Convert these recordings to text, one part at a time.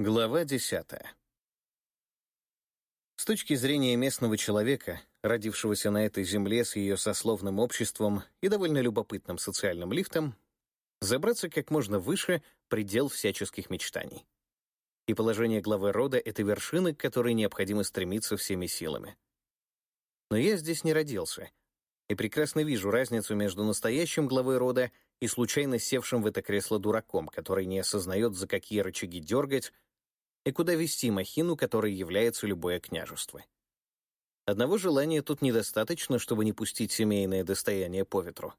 Глава десятая. С точки зрения местного человека, родившегося на этой земле с ее сословным обществом и довольно любопытным социальным лифтом, забраться как можно выше — предел всяческих мечтаний. И положение главы рода — это вершина, к которой необходимо стремиться всеми силами. Но я здесь не родился, и прекрасно вижу разницу между настоящим главой рода и случайно севшим в это кресло дураком, который не осознает, за какие рычаги дергать и куда вести махину, которой является любое княжество. Одного желания тут недостаточно, чтобы не пустить семейное достояние по ветру.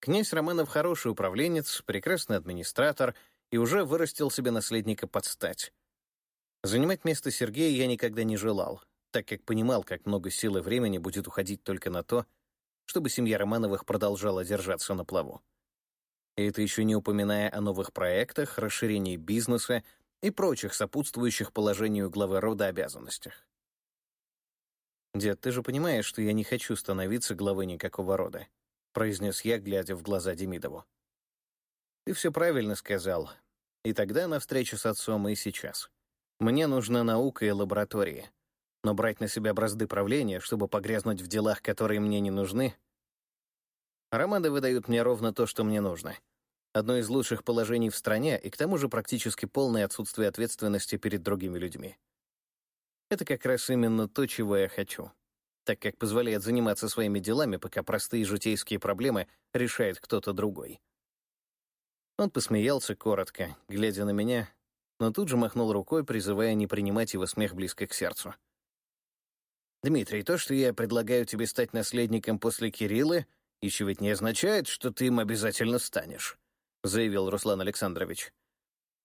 Князь Романов хороший управленец, прекрасный администратор и уже вырастил себе наследника под стать. Занимать место Сергея я никогда не желал, так как понимал, как много сил и времени будет уходить только на то, чтобы семья Романовых продолжала держаться на плаву. И это еще не упоминая о новых проектах, расширении бизнеса и прочих сопутствующих положению главы рода обязанностях. «Дед, ты же понимаешь, что я не хочу становиться главой никакого рода», произнес я, глядя в глаза Демидову. «Ты все правильно сказал. И тогда на встрече с отцом, и сейчас. Мне нужна наука и лаборатория. Но брать на себя бразды правления, чтобы погрязнуть в делах, которые мне не нужны... Романы выдают мне ровно то, что мне нужно — Одно из лучших положений в стране и к тому же практически полное отсутствие ответственности перед другими людьми. Это как раз именно то, чего я хочу, так как позволяет заниматься своими делами, пока простые житейские проблемы решает кто-то другой. Он посмеялся коротко, глядя на меня, но тут же махнул рукой, призывая не принимать его смех близко к сердцу. «Дмитрий, то, что я предлагаю тебе стать наследником после Кирилла, еще ведь не означает, что ты им обязательно станешь. — заявил Руслан Александрович.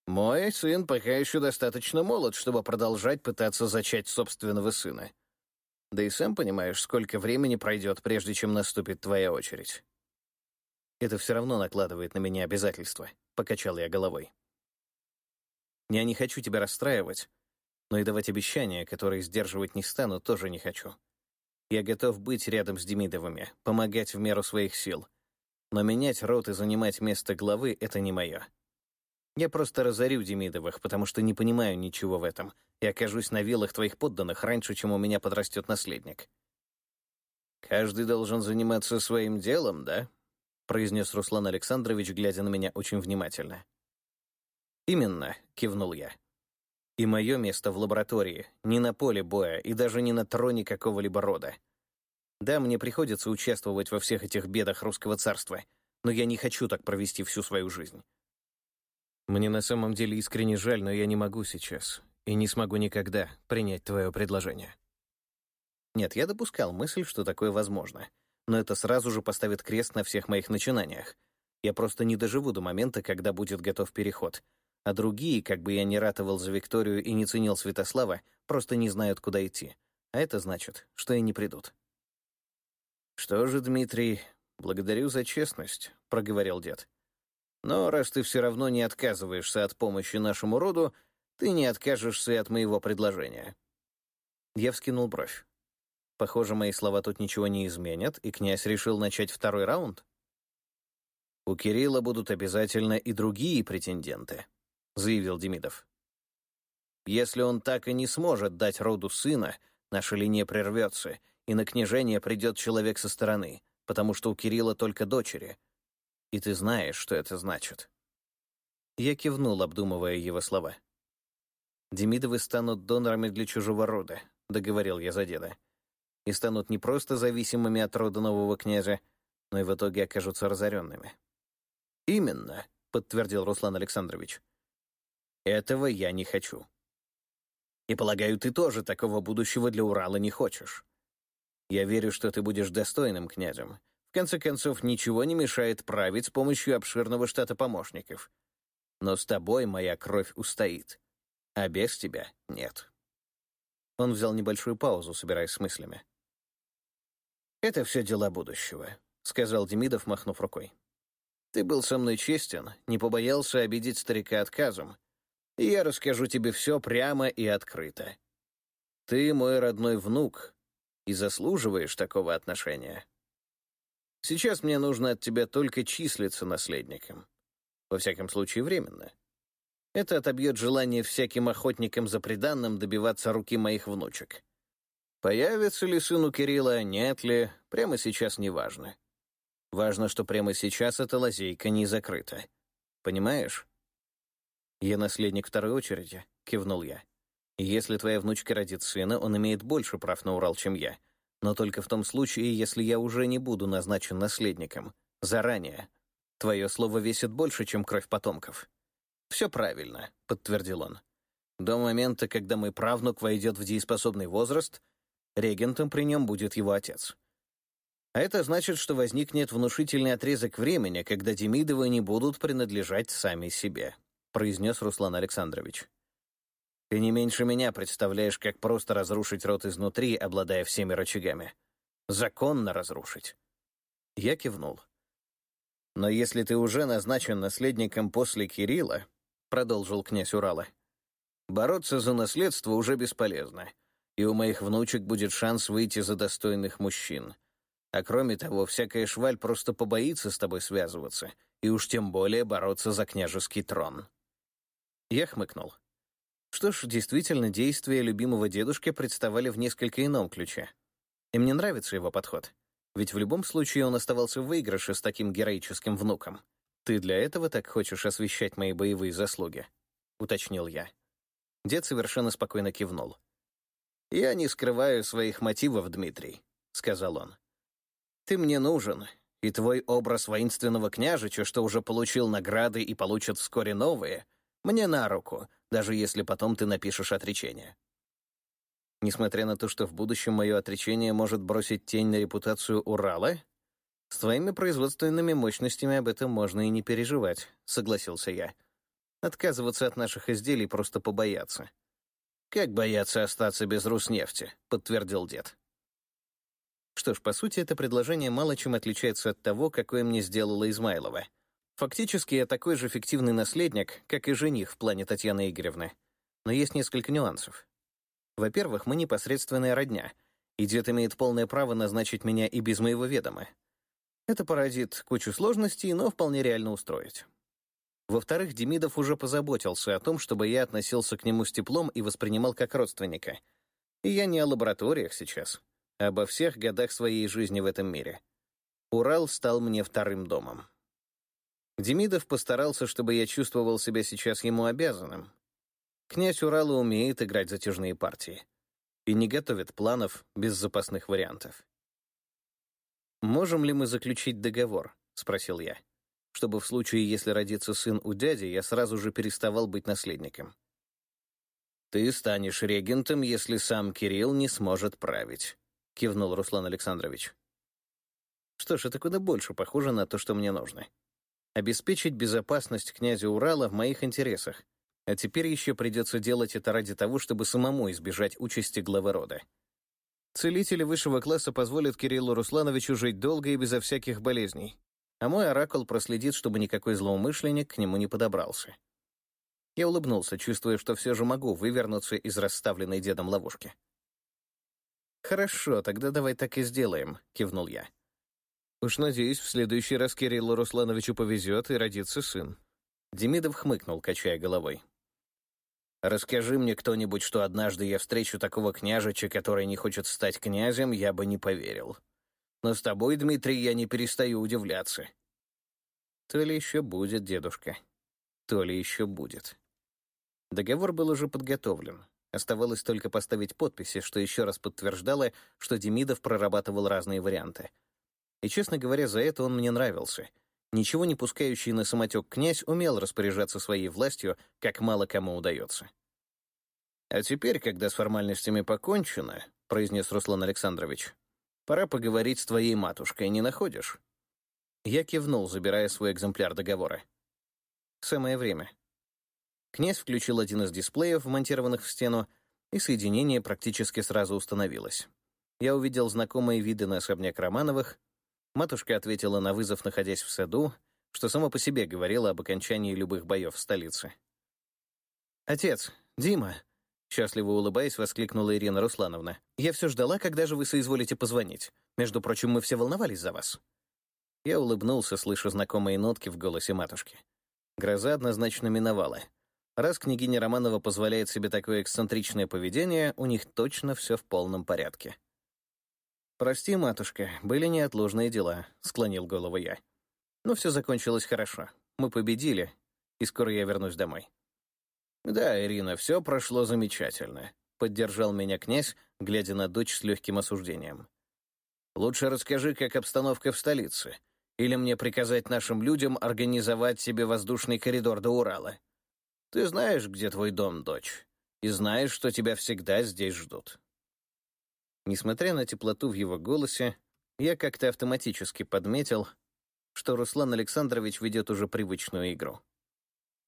«Мой сын пока еще достаточно молод, чтобы продолжать пытаться зачать собственного сына. Да и сам понимаешь, сколько времени пройдет, прежде чем наступит твоя очередь». «Это все равно накладывает на меня обязательства», — покачал я головой. «Я не хочу тебя расстраивать, но и давать обещания, которые сдерживать не стану, тоже не хочу. Я готов быть рядом с Демидовыми, помогать в меру своих сил» Но менять рот и занимать место главы — это не мое. Я просто разорю Демидовых, потому что не понимаю ничего в этом, и окажусь на вилах твоих подданных раньше, чем у меня подрастет наследник. «Каждый должен заниматься своим делом, да?» — произнес Руслан Александрович, глядя на меня очень внимательно. «Именно», — кивнул я. «И мое место в лаборатории, не на поле боя и даже не на троне какого-либо рода. Да, мне приходится участвовать во всех этих бедах русского царства, но я не хочу так провести всю свою жизнь. Мне на самом деле искренне жаль, но я не могу сейчас и не смогу никогда принять твое предложение. Нет, я допускал мысль, что такое возможно, но это сразу же поставит крест на всех моих начинаниях. Я просто не доживу до момента, когда будет готов переход, а другие, как бы я ни ратовал за Викторию и не ценил Святослава, просто не знают, куда идти. А это значит, что и не придут. «Что же, Дмитрий, благодарю за честность», — проговорил дед. «Но раз ты все равно не отказываешься от помощи нашему роду, ты не откажешься и от моего предложения». Я вскинул бровь. Похоже, мои слова тут ничего не изменят, и князь решил начать второй раунд. «У Кирилла будут обязательно и другие претенденты», — заявил Демидов. «Если он так и не сможет дать роду сына, наша линия прервется, и на княжение придет человек со стороны, потому что у Кирилла только дочери. И ты знаешь, что это значит». Я кивнул, обдумывая его слова. «Демидовы станут донорами для чужого рода», — договорил я за деда. «И станут не просто зависимыми от рода нового князя, но и в итоге окажутся разоренными». «Именно», — подтвердил Руслан Александрович. «Этого я не хочу». «И полагаю, ты тоже такого будущего для Урала не хочешь». Я верю, что ты будешь достойным князем. В конце концов, ничего не мешает править с помощью обширного штата помощников. Но с тобой моя кровь устоит, а без тебя — нет». Он взял небольшую паузу, собираясь с мыслями. «Это все дела будущего», — сказал Демидов, махнув рукой. «Ты был со мной честен, не побоялся обидеть старика отказом, и я расскажу тебе все прямо и открыто. Ты мой родной внук, и заслуживаешь такого отношения. Сейчас мне нужно от тебя только числиться наследником. Во всяком случае, временно. Это отобьет желание всяким охотникам за приданным добиваться руки моих внучек. Появится ли сын у Кирилла, нет ли, прямо сейчас не важно. Важно, что прямо сейчас эта лазейка не закрыта. Понимаешь? «Я наследник второй очереди», — кивнул я. «Если твоя внучка родит сына, он имеет больше прав на Урал, чем я. Но только в том случае, если я уже не буду назначен наследником. Заранее. Твое слово весит больше, чем кровь потомков». «Все правильно», — подтвердил он. «До момента, когда мой правнук войдет в дееспособный возраст, регентом при нем будет его отец. А это значит, что возникнет внушительный отрезок времени, когда Демидовы не будут принадлежать сами себе», — произнес Руслан Александрович. «Ты не меньше меня представляешь, как просто разрушить рот изнутри, обладая всеми рычагами. Законно разрушить». Я кивнул. «Но если ты уже назначен наследником после Кирилла, — продолжил князь Урала. «Бороться за наследство уже бесполезно, и у моих внучек будет шанс выйти за достойных мужчин. А кроме того, всякая шваль просто побоится с тобой связываться, и уж тем более бороться за княжеский трон». Я хмыкнул. Что ж, действительно, действия любимого дедушки представали в несколько ином ключе. И мне нравится его подход. Ведь в любом случае он оставался в выигрыше с таким героическим внуком. «Ты для этого так хочешь освещать мои боевые заслуги?» — уточнил я. Дед совершенно спокойно кивнул. «Я не скрываю своих мотивов, Дмитрий», — сказал он. «Ты мне нужен, и твой образ воинственного княжича, что уже получил награды и получит вскоре новые, мне на руку, даже если потом ты напишешь отречение». Несмотря на то, что в будущем мое отречение может бросить тень на репутацию Урала, «С твоими производственными мощностями об этом можно и не переживать», — согласился я. «Отказываться от наших изделий просто побояться». «Как бояться остаться без Руснефти?» — подтвердил дед. Что ж, по сути, это предложение мало чем отличается от того, какое мне сделала Измайлова. Фактически я такой же фиктивный наследник, как и жених в плане Татьяны Игоревны. Но есть несколько нюансов. Во-первых, мы непосредственная родня, и дед имеет полное право назначить меня и без моего ведома. Это породит кучу сложностей, но вполне реально устроить. Во-вторых, Демидов уже позаботился о том, чтобы я относился к нему с теплом и воспринимал как родственника. И я не о лабораториях сейчас, а обо всех годах своей жизни в этом мире. Урал стал мне вторым домом. Демидов постарался, чтобы я чувствовал себя сейчас ему обязанным. Князь Урала умеет играть затяжные партии и не готовит планов без запасных вариантов. «Можем ли мы заключить договор?» — спросил я. «Чтобы в случае, если родится сын у дяди, я сразу же переставал быть наследником». «Ты станешь регентом, если сам Кирилл не сможет править», — кивнул Руслан Александрович. «Что ж, это куда больше похоже на то, что мне нужно. Обеспечить безопасность князя Урала в моих интересах, а теперь еще придется делать это ради того, чтобы самому избежать участи главы рода. Целители высшего класса позволят Кириллу Руслановичу жить долго и безо всяких болезней, а мой оракул проследит, чтобы никакой злоумышленник к нему не подобрался. Я улыбнулся, чувствуя, что все же могу вывернуться из расставленной дедом ловушки. «Хорошо, тогда давай так и сделаем», — кивнул я. «Уж надеюсь, в следующий раз Кириллу Руслановичу повезет и родится сын». Демидов хмыкнул, качая головой. Расскажи мне кто-нибудь, что однажды я встречу такого княжича, который не хочет стать князем, я бы не поверил. Но с тобой, Дмитрий, я не перестаю удивляться. То ли еще будет, дедушка, то ли еще будет. Договор был уже подготовлен. Оставалось только поставить подписи, что еще раз подтверждало, что Демидов прорабатывал разные варианты. И, честно говоря, за это он мне нравился. Ничего не пускающий на самотек князь умел распоряжаться своей властью, как мало кому удается. «А теперь, когда с формальностями покончено», — произнес Руслан Александрович, «пора поговорить с твоей матушкой, не находишь?» Я кивнул, забирая свой экземпляр договора. «Самое время». Князь включил один из дисплеев, вмонтированных в стену, и соединение практически сразу установилось. Я увидел знакомые виды на особняк Романовых, матушка ответила на вызов, находясь в саду, что само по себе говорило об окончании любых боев в столице. «Отец, Дима!» Счастливо улыбаясь, воскликнула Ирина Руслановна. «Я все ждала, когда же вы соизволите позвонить. Между прочим, мы все волновались за вас». Я улыбнулся, слыша знакомые нотки в голосе матушки. Гроза однозначно миновала. Раз княгиня Романова позволяет себе такое эксцентричное поведение, у них точно все в полном порядке. «Прости, матушка, были неотложные дела», — склонил голову я. «Но все закончилось хорошо. Мы победили, и скоро я вернусь домой». «Да, Ирина, все прошло замечательно», — поддержал меня князь, глядя на дочь с легким осуждением. «Лучше расскажи, как обстановка в столице. Или мне приказать нашим людям организовать себе воздушный коридор до Урала?» Ты знаешь, где твой дом, дочь, и знаешь, что тебя всегда здесь ждут». Несмотря на теплоту в его голосе, я как-то автоматически подметил, что Руслан Александрович ведет уже привычную игру.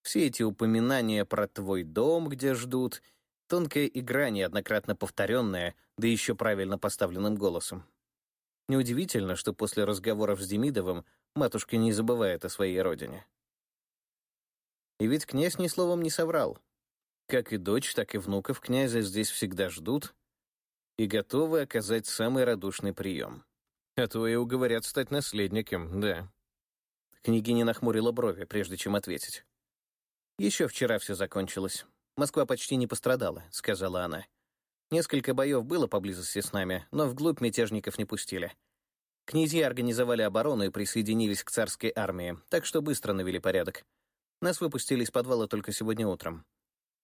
Все эти упоминания про твой дом, где ждут, тонкая игра, неоднократно повторенная, да еще правильно поставленным голосом. Неудивительно, что после разговоров с Демидовым матушка не забывает о своей родине. И ведь князь ни словом не соврал. Как и дочь, так и внуков князя здесь всегда ждут и готовы оказать самый радушный прием. А то и уговорят стать наследником, да. Княгиня нахмурила брови, прежде чем ответить. «Еще вчера все закончилось. Москва почти не пострадала», — сказала она. «Несколько боев было поблизости с нами, но вглубь мятежников не пустили. Князья организовали оборону и присоединились к царской армии, так что быстро навели порядок. Нас выпустили из подвала только сегодня утром.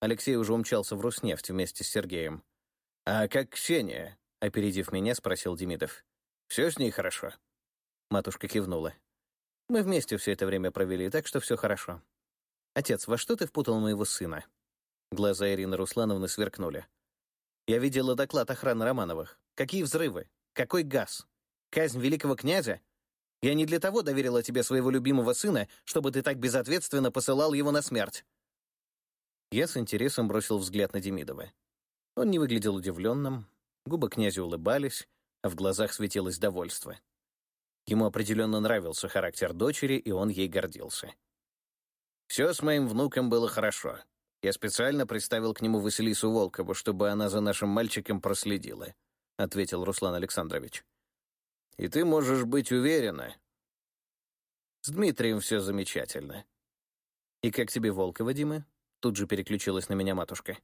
Алексей уже умчался в Руснефть вместе с Сергеем. «А как Ксения?» — опередив меня, спросил Демидов. «Все с ней хорошо?» Матушка кивнула. «Мы вместе все это время провели, так что все хорошо. Отец, во что ты впутал моего сына?» Глаза Ирины Руслановны сверкнули. «Я видела доклад охраны Романовых. Какие взрывы? Какой газ? Казнь великого князя? Я не для того доверила тебе своего любимого сына, чтобы ты так безответственно посылал его на смерть». Я с интересом бросил взгляд на Демидова. Он не выглядел удивленным, губы князя улыбались, а в глазах светилось довольство. Ему определенно нравился характер дочери, и он ей гордился. «Все с моим внуком было хорошо. Я специально приставил к нему Василису Волкову, чтобы она за нашим мальчиком проследила», — ответил Руслан Александрович. И ты можешь быть уверена. С Дмитрием все замечательно. И как тебе Волкова, Дима? Тут же переключилась на меня матушка.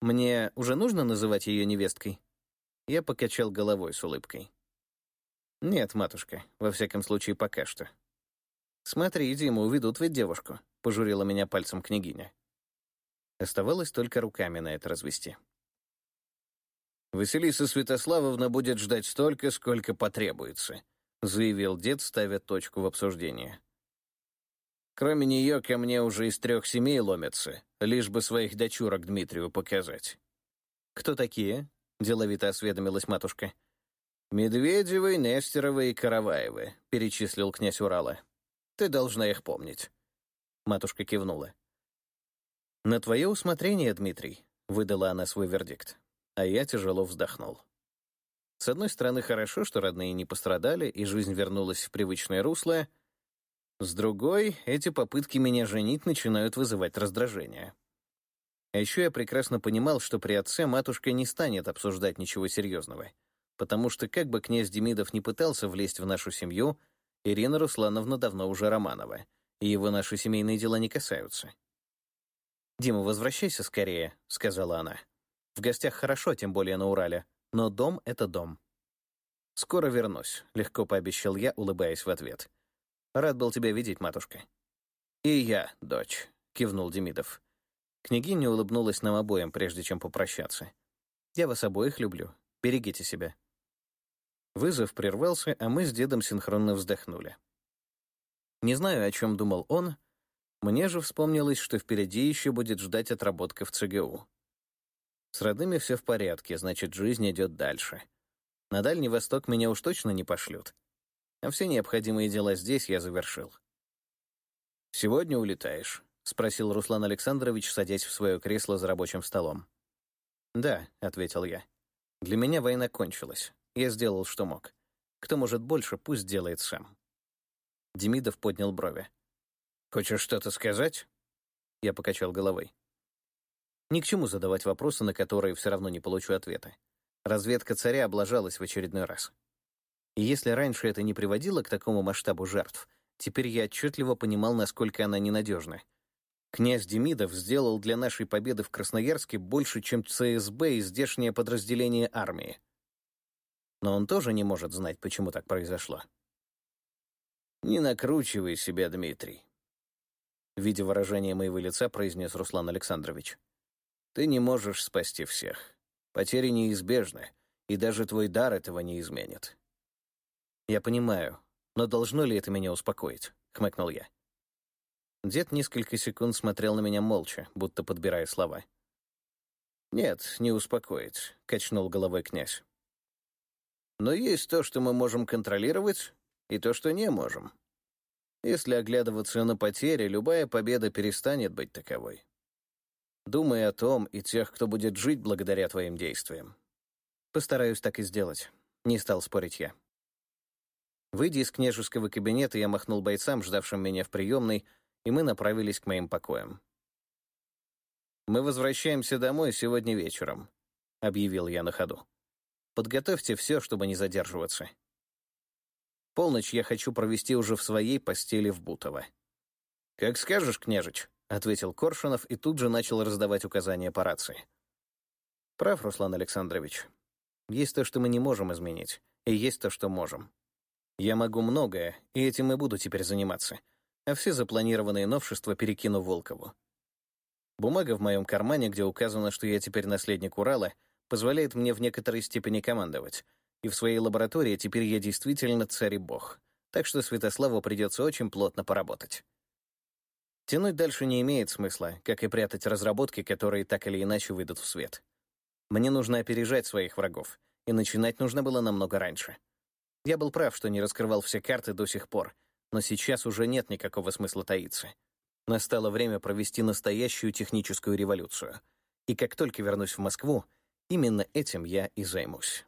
Мне уже нужно называть ее невесткой? Я покачал головой с улыбкой. Нет, матушка, во всяком случае, пока что. Смотри, Дима, уведут ведь девушку, пожурила меня пальцем княгиня. Оставалось только руками на это развести. Василиса Святославовна будет ждать столько, сколько потребуется», — заявил дед, ставя точку в обсуждении. «Кроме нее ко мне уже из трех семей ломятся, лишь бы своих дочурок Дмитрию показать». «Кто такие?» — деловито осведомилась матушка. «Медведевы, Нестеровы и Караваевы», — перечислил князь Урала. «Ты должна их помнить». Матушка кивнула. «На твое усмотрение, Дмитрий», — выдала она свой вердикт а я тяжело вздохнул. С одной стороны, хорошо, что родные не пострадали, и жизнь вернулась в привычное русло. С другой, эти попытки меня женить начинают вызывать раздражение. А еще я прекрасно понимал, что при отце матушка не станет обсуждать ничего серьезного, потому что как бы князь Демидов не пытался влезть в нашу семью, Ирина Руслановна давно уже Романова, и его наши семейные дела не касаются. «Дима, возвращайся скорее», — сказала она. В гостях хорошо, тем более на Урале, но дом — это дом. «Скоро вернусь», — легко пообещал я, улыбаясь в ответ. «Рад был тебя видеть, матушка». «И я, дочь», — кивнул Демидов. Княгиня улыбнулась нам обоим, прежде чем попрощаться. «Я вас обоих люблю. Берегите себя». Вызов прервался, а мы с дедом синхронно вздохнули. Не знаю, о чем думал он, мне же вспомнилось, что впереди еще будет ждать отработка в ЦГУ. С родными все в порядке, значит, жизнь идет дальше. На Дальний Восток меня уж точно не пошлют. А все необходимые дела здесь я завершил. «Сегодня улетаешь?» — спросил Руслан Александрович, садясь в свое кресло за рабочим столом. «Да», — ответил я. «Для меня война кончилась. Я сделал, что мог. Кто может больше, пусть делает сам». Демидов поднял брови. «Хочешь что-то сказать?» Я покачал головой. Ни к чему задавать вопросы, на которые все равно не получу ответа. Разведка царя облажалась в очередной раз. И если раньше это не приводило к такому масштабу жертв, теперь я отчетливо понимал, насколько она ненадежна. Князь Демидов сделал для нашей победы в Красноярске больше, чем ЦСБ и здешнее подразделение армии. Но он тоже не может знать, почему так произошло. «Не накручивай себя, Дмитрий», — видя выражение моего лица, произнес Руслан Александрович. «Ты не можешь спасти всех. Потери неизбежны, и даже твой дар этого не изменит». «Я понимаю, но должно ли это меня успокоить?» — хмыкнул я. Дед несколько секунд смотрел на меня молча, будто подбирая слова. «Нет, не успокоить», — качнул головой князь. «Но есть то, что мы можем контролировать, и то, что не можем. Если оглядываться на потери, любая победа перестанет быть таковой. Думай о том и тех, кто будет жить благодаря твоим действиям. Постараюсь так и сделать. Не стал спорить я. Выйдя из княжеского кабинета, я махнул бойцам, ждавшим меня в приемной, и мы направились к моим покоям. «Мы возвращаемся домой сегодня вечером», — объявил я на ходу. «Подготовьте все, чтобы не задерживаться. Полночь я хочу провести уже в своей постели в Бутово». «Как скажешь, княжич», — ответил Коршунов и тут же начал раздавать указания по рации. «Прав, Руслан Александрович. Есть то, что мы не можем изменить, и есть то, что можем. Я могу многое, и этим и буду теперь заниматься а все запланированные новшества перекину Волкову. Бумага в моем кармане, где указано, что я теперь наследник Урала, позволяет мне в некоторой степени командовать, и в своей лаборатории теперь я действительно царь и бог, так что Святославу придется очень плотно поработать. Тянуть дальше не имеет смысла, как и прятать разработки, которые так или иначе выйдут в свет. Мне нужно опережать своих врагов, и начинать нужно было намного раньше. Я был прав, что не раскрывал все карты до сих пор, но сейчас уже нет никакого смысла таиться. Настало время провести настоящую техническую революцию. И как только вернусь в Москву, именно этим я и займусь.